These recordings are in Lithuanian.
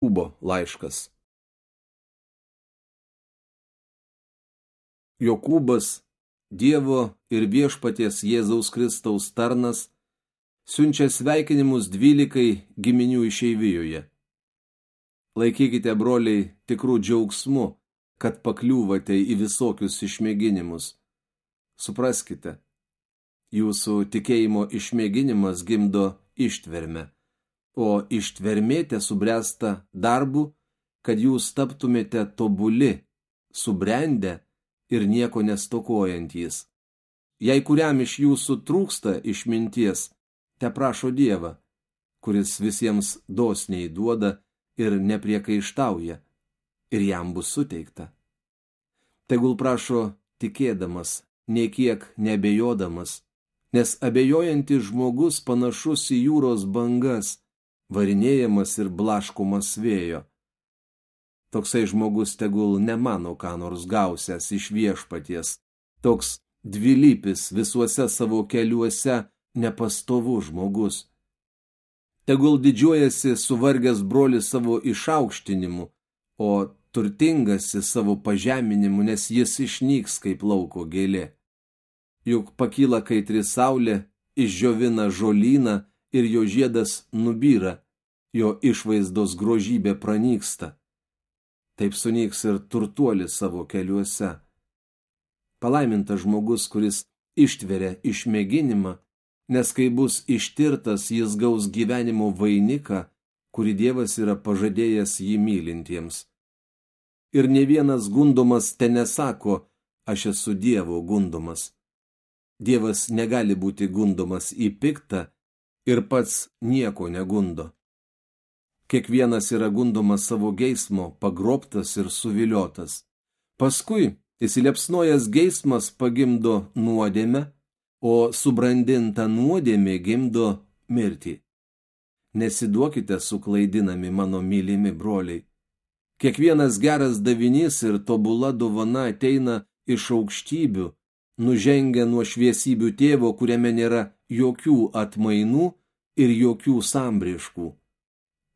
Jokūbo laiškas. Jokūbas, Dievo ir viešpaties Jėzaus Kristaus tarnas, siunčia sveikinimus dvylikai giminių išeivijoje. Laikykite, broliai, tikrų džiaugsmu, kad pakliūvate į visokius išmėginimus. Supraskite, jūsų tikėjimo išmėginimas gimdo ištverme o ištvermėte subręsta darbu, kad jūs taptumėte tobuli, subrendę ir nieko nestokojantys. Jei kuriam iš jūsų trūksta išminties, te prašo Dievą, kuris visiems dosniai duoda ir nepriekaištauja, ir jam bus suteikta. Tegul prašo tikėdamas, niekiek nebejodamas, nes abejojantis žmogus panašus į jūros bangas, varinėjamas ir blaškomas vėjo. Toksai žmogus tegul nemano, ką nors gausias iš viešpaties. Toks dvilypis visuose savo keliuose nepastovų žmogus. Tegul didžiuojasi suvargęs brolis savo išaukštinimu, o turtingasi savo pažeminimu, nes jis išnyks kaip lauko gėlė. Juk pakyla kaitri saulė, išžiovina žolyną ir jo žiedas nubyra, jo išvaizdos grožybė pranyksta. Taip sunyks ir turtuolis savo keliuose. Palaimintas žmogus, kuris ištveria išmėginimą, nes kai bus ištirtas, jis gaus gyvenimo vainiką, kurį Dievas yra pažadėjęs jį mylintiems. Ir ne vienas gundomas te nesako, aš esu Dievo gundomas. Dievas negali būti gundomas į piktą, ir pats nieko negundo. Kiekvienas yra gundomas savo geismo, pagroptas ir suviliotas. Paskui įsiliepsnojas geismas pagimdo nuodėmę, o subrandinta nuodėmė gimdo mirtį. Nesiduokite suklaidinami mano mylimi broliai. Kiekvienas geras davinys ir tobula dovana ateina iš aukštybių, nužengia nuo šviesybių tėvo, kuriame nėra jokių atmainų ir jokių sambriškų.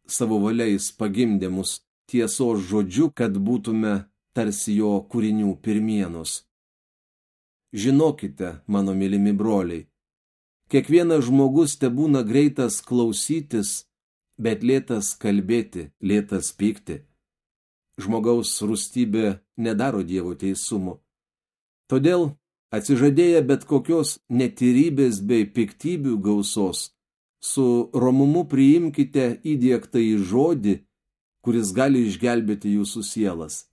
Savo valiais pagimdė mus tiesos žodžiu, kad būtume tarsi jo kūrinių pirmienus. Žinokite, mano mylimi broliai, kiekvienas žmogus te būna greitas klausytis, bet lėtas kalbėti, lėtas pykti. Žmogaus rūstybė nedaro Dievo teisumo. Todėl atsižadėję bet kokios netyrybės bei piktybių gausos, su romumu priimkite įdėktą į žodį, kuris gali išgelbėti jūsų sielas.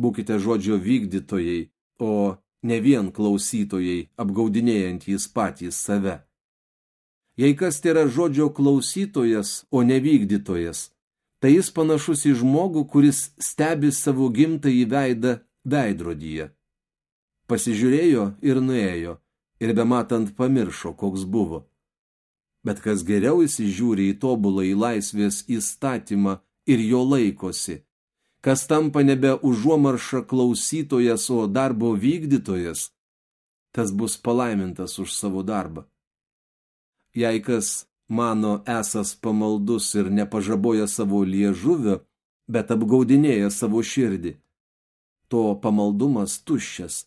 Būkite žodžio vykdytojai, o ne vien klausytojai, apgaudinėjantys patys save. Jei kas tai yra žodžio klausytojas, o ne vykdytojas, tai jis panašus į žmogų, kuris stebi savo gimtąjį veidą veidrodyje pasižiūrėjo ir nuėjo, ir bematant pamiršo, koks buvo. Bet kas geriau įsižiūri į tobulą į laisvės įstatymą ir jo laikosi, kas tampa nebe užuomarša klausytojas, o darbo vykdytojas, tas bus palaimintas už savo darbą. Jei kas mano esas pamaldus ir nepažaboja savo liežuvio, bet apgaudinėja savo širdį, to pamaldumas tuščias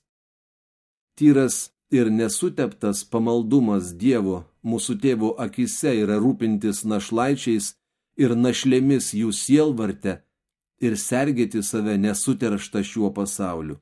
tyras ir nesuteptas pamaldumas Dievo mūsų tėvo akise yra rūpintis našlaičiais ir našlėmis jų sielvarte ir sergėti save nesuterštą šiuo pasauliu.